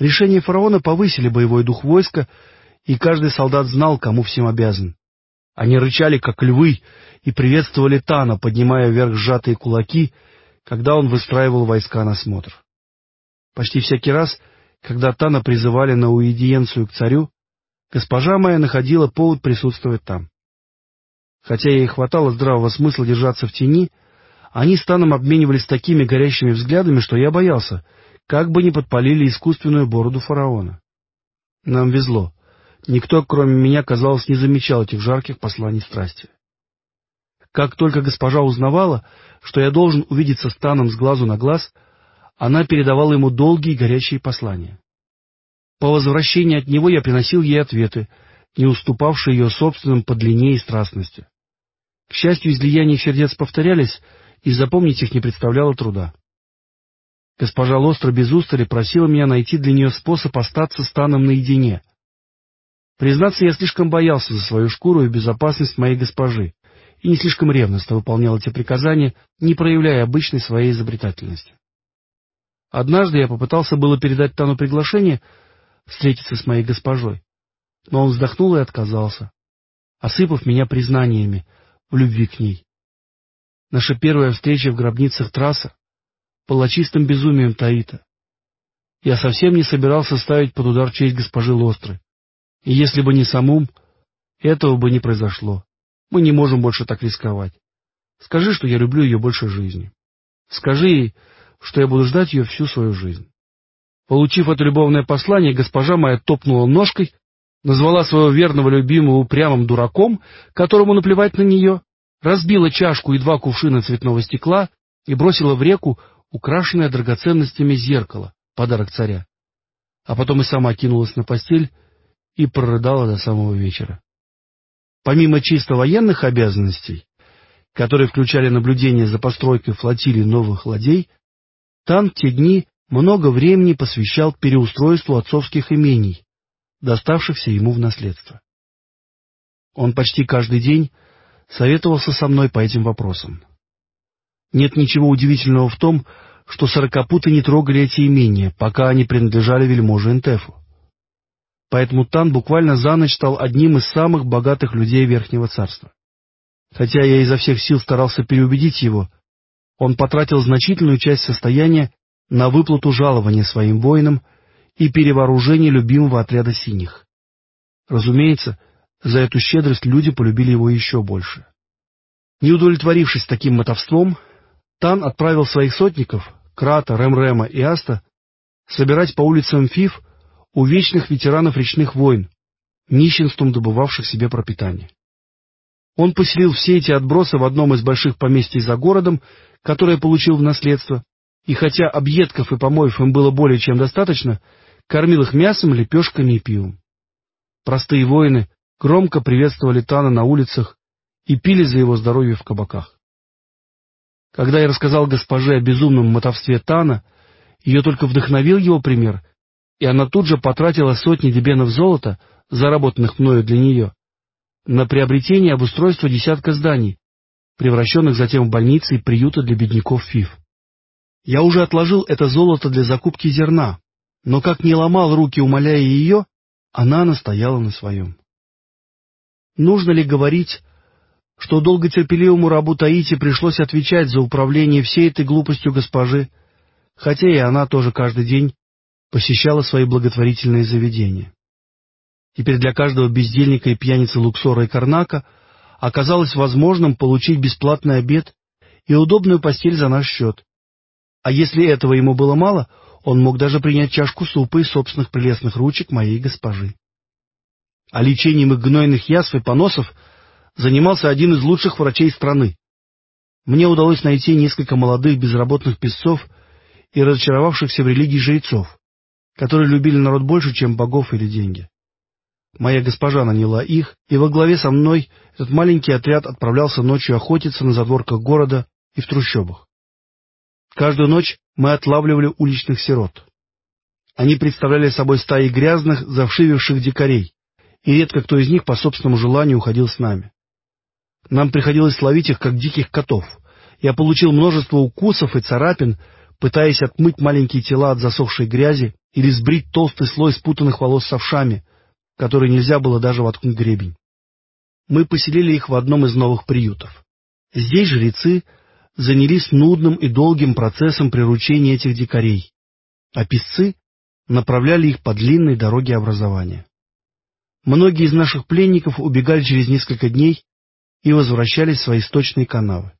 Решения фараона повысили боевой дух войска, и каждый солдат знал, кому всем обязан. Они рычали, как львы, и приветствовали Тана, поднимая вверх сжатые кулаки, когда он выстраивал войска на смотр. Почти всякий раз, когда Тана призывали на уидиенцию к царю, госпожа моя находила повод присутствовать там. Хотя ей хватало здравого смысла держаться в тени, они с Таном обменивались такими горящими взглядами, что я боялся, как бы не подпалили искусственную бороду фараона. Нам везло. Никто, кроме меня, казалось, не замечал этих жарких посланий страсти. Как только госпожа узнавала, что я должен увидеться с Таном с глазу на глаз, она передавала ему долгие горячие послания. По возвращении от него я приносил ей ответы, не уступавшие ее собственным по длине и страстности. К счастью, излияния сердец повторялись, и запомнить их не представляло труда. Госпожа Лостро без устали просила меня найти для нее способ остаться с Таном наедине. Признаться, я слишком боялся за свою шкуру и безопасность моей госпожи, и не слишком ревностно выполнял эти приказания, не проявляя обычной своей изобретательности. Однажды я попытался было передать Тану приглашение встретиться с моей госпожой, но он вздохнул и отказался, осыпав меня признаниями в любви к ней. Наша первая встреча в гробницах трасса была чистым безумием Таита. Я совсем не собирался ставить под удар честь госпожи Лостры. И если бы не самум, этого бы не произошло. Мы не можем больше так рисковать. Скажи, что я люблю ее больше жизни. Скажи ей, что я буду ждать ее всю свою жизнь. Получив это любовное послание, госпожа моя топнула ножкой, назвала своего верного любимого упрямым дураком, которому наплевать на нее, разбила чашку и два кувшина цветного стекла и бросила в реку украшенное драгоценностями зеркало, подарок царя. А потом и сама кинулась на постель и прорыдала до самого вечера. Помимо чисто военных обязанностей, которые включали наблюдение за постройкой флотилии новых ладей, Тан те дни много времени посвящал переустройству отцовских имений, доставшихся ему в наследство. Он почти каждый день советовался со мной по этим вопросам. Нет ничего удивительного в том, что сорокопуты не трогали эти имения, пока они принадлежали вельможе Энтефу. Поэтому Тан буквально за ночь стал одним из самых богатых людей Верхнего Царства. Хотя я изо всех сил старался переубедить его, он потратил значительную часть состояния на выплату жалования своим воинам и перевооружение любимого отряда синих. Разумеется, за эту щедрость люди полюбили его еще больше. Не удовлетворившись таким мотовством, Тан отправил своих сотников, Крата, Ремрема и Аста, собирать по улицам Фиф у вечных ветеранов речных войн, нищенством добывавших себе пропитание. Он поселил все эти отбросы в одном из больших поместий за городом, которое получил в наследство, и хотя объедков и помоев им было более чем достаточно, кормил их мясом, лепешками и пивом. Простые воины громко приветствовали Тана на улицах и пили за его здоровье в кабаках. Когда я рассказал госпоже о безумном мотовстве Тана, ее только вдохновил его пример, и она тут же потратила сотни дебенов золота, заработанных мною для нее, на приобретение и обустройство десятка зданий, превращенных затем в больницы и приюты для бедняков ФИФ. Я уже отложил это золото для закупки зерна, но как не ломал руки, умоляя ее, она настояла на своем. Нужно ли говорить, что долготерпеливому рабу Таити пришлось отвечать за управление всей этой глупостью госпожи, хотя и она тоже каждый день посещала свои благотворительные заведения. Теперь для каждого бездельника и пьяницы Луксора и Карнака оказалось возможным получить бесплатный обед и удобную постель за наш счет. А если этого ему было мало, он мог даже принять чашку супа из собственных прелестных ручек моей госпожи. А лечением их гнойных язв и поносов занимался один из лучших врачей страны. Мне удалось найти несколько молодых безработных песцов и разочаровавшихся в религии жрецов, которые любили народ больше, чем богов или деньги. Моя госпожа наняла их, и во главе со мной этот маленький отряд отправлялся ночью охотиться на задворках города и в трущобах. Каждую ночь мы отлавливали уличных сирот. Они представляли собой стаи грязных, завшививших дикарей, и редко кто из них по собственному желанию уходил с нами. Нам приходилось ловить их, как диких котов. Я получил множество укусов и царапин, пытаясь отмыть маленькие тела от засохшей грязи или сбрить толстый слой спутанных волос с овшами, которые нельзя было даже воткнуть гребень. Мы поселили их в одном из новых приютов. Здесь жрецы занялись нудным и долгим процессом приручения этих дикарей, а писцы направляли их по длинной дороге образования. Многие из наших пленников убегали через несколько дней и возвращались в свои источные канавы.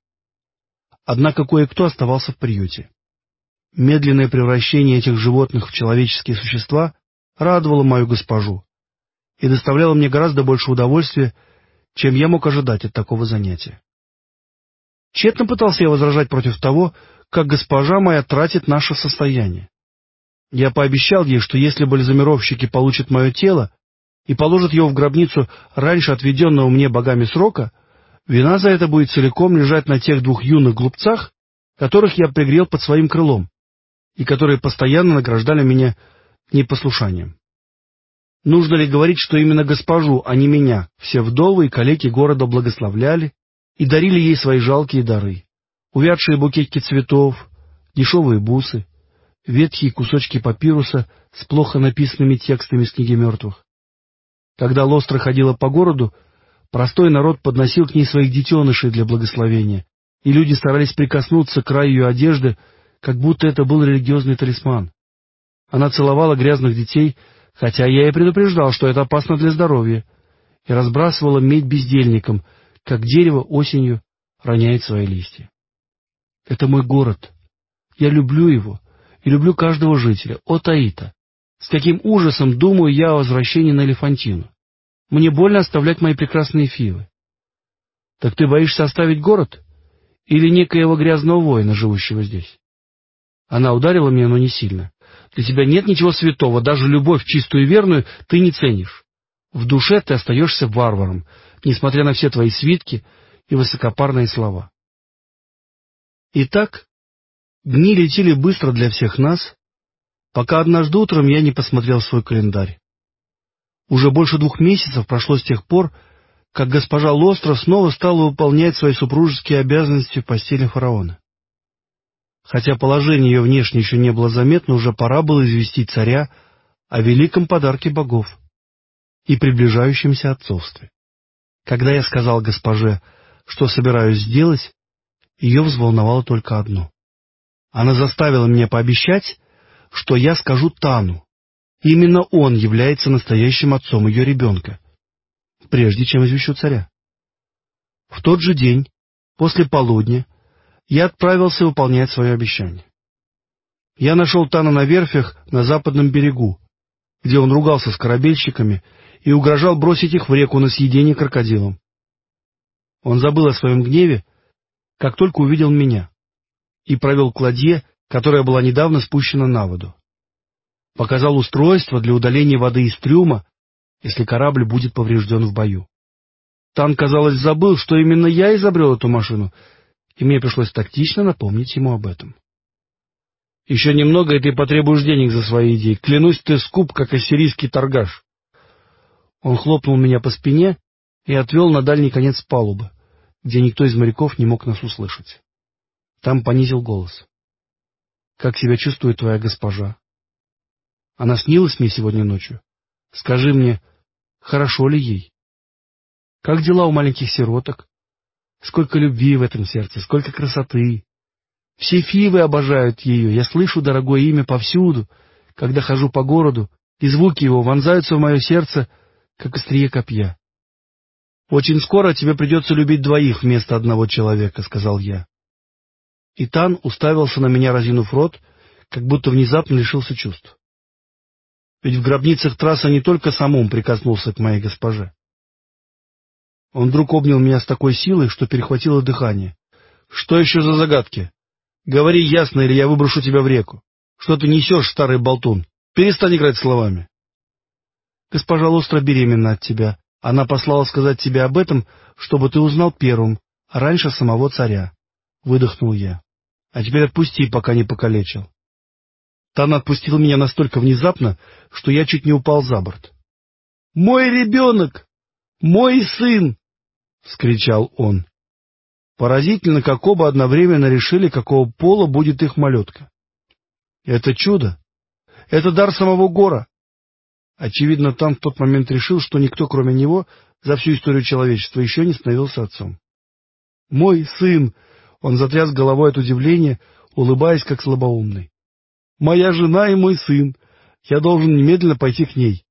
Однако кое-кто оставался в приюте. Медленное превращение этих животных в человеческие существа радовало мою госпожу и доставляло мне гораздо больше удовольствия, чем я мог ожидать от такого занятия. Тщетно пытался я возражать против того, как госпожа моя тратит наше состояние. Я пообещал ей, что если бальзамировщики получат мое тело и положат его в гробницу раньше отведенного мне богами срока, вина за это будет целиком лежать на тех двух юных глупцах, которых я пригрел под своим крылом, и которые постоянно награждали меня непослушанием. Нужно ли говорить, что именно госпожу, а не меня, все вдовы и калеки города благословляли и дарили ей свои жалкие дары? Увядшие букетики цветов, дешевые бусы, ветхие кусочки папируса с плохо написанными текстами с книги мертвых. Когда Лостра ходила по городу, простой народ подносил к ней своих детенышей для благословения, и люди старались прикоснуться к краю ее одежды, как будто это был религиозный талисман. Она целовала грязных детей, хотя я и предупреждал, что это опасно для здоровья, и разбрасывала медь бездельникам, как дерево осенью роняет свои листья. Это мой город. Я люблю его и люблю каждого жителя. О, Таита! С каким ужасом думаю я о возвращении на Элефантину. Мне больно оставлять мои прекрасные фивы. Так ты боишься оставить город? Или некоего грязного воина, живущего здесь? Она ударила меня, но не сильно. Для тебя нет ничего святого, даже любовь чистую и верную ты не ценишь. В душе ты остаешься варваром, несмотря на все твои свитки и высокопарные слова. Итак, дни летели быстро для всех нас, пока однажды утром я не посмотрел свой календарь. Уже больше двух месяцев прошло с тех пор, как госпожа Лостро снова стала выполнять свои супружеские обязанности в постели фараона. Хотя положение ее внешне еще не было заметно, уже пора было известить царя о великом подарке богов и приближающемся отцовстве. Когда я сказал госпоже, что собираюсь сделать, ее взволновало только одно. Она заставила меня пообещать, что я скажу Тану. Именно он является настоящим отцом ее ребенка, прежде чем извещу царя. В тот же день, после полудня, я отправился выполнять свое обещание. Я нашел Тана на верфях на западном берегу, где он ругался с корабельщиками и угрожал бросить их в реку на съедение крокодилом. Он забыл о своем гневе, как только увидел меня, и провел к ладье, которая была недавно спущена на воду. Показал устройство для удаления воды из трюма, если корабль будет поврежден в бою. Тан, казалось, забыл, что именно я изобрел эту машину, и мне пришлось тактично напомнить ему об этом. Еще немного, и ты потребуешь денег за свои идеи. Клянусь, ты скуп, как ассирийский торгаш. Он хлопнул меня по спине и отвел на дальний конец палубы, где никто из моряков не мог нас услышать. Там понизил голос. — Как себя чувствует твоя госпожа? Она снилась мне сегодня ночью. Скажи мне, хорошо ли ей? Как дела у маленьких сироток? Сколько любви в этом сердце, сколько красоты! Все фивы обожают ее, я слышу дорогое имя повсюду, когда хожу по городу, и звуки его вонзаются в мое сердце, как острие копья. «Очень скоро тебе придется любить двоих вместо одного человека», — сказал я. Итан уставился на меня, разинув рот, как будто внезапно лишился чувств. Ведь в гробницах трасса не только самум прикоснулся к моей госпоже. Он вдруг обнял меня с такой силой, что перехватило дыхание. «Что еще за загадки? Говори ясно, или я выброшу тебя в реку. Что ты несешь, старый болтун? Перестань играть словами». «Госпожа Лостра беременна от тебя. Она послала сказать тебе об этом, чтобы ты узнал первым, раньше самого царя». Выдохнул я. «А теперь отпусти, пока не покалечил». Тан отпустил меня настолько внезапно, что я чуть не упал за борт. — Мой ребенок! Мой сын! — вскричал он. Поразительно, как оба одновременно решили, какого пола будет их малютка. Это чудо! Это дар самого Гора! Очевидно, Тан в тот момент решил, что никто, кроме него, за всю историю человечества еще не становился отцом. — Мой сын! — он затряс головой от удивления, улыбаясь, как слабоумный моя жена и мой сын. Я должен немедленно пойти к ней.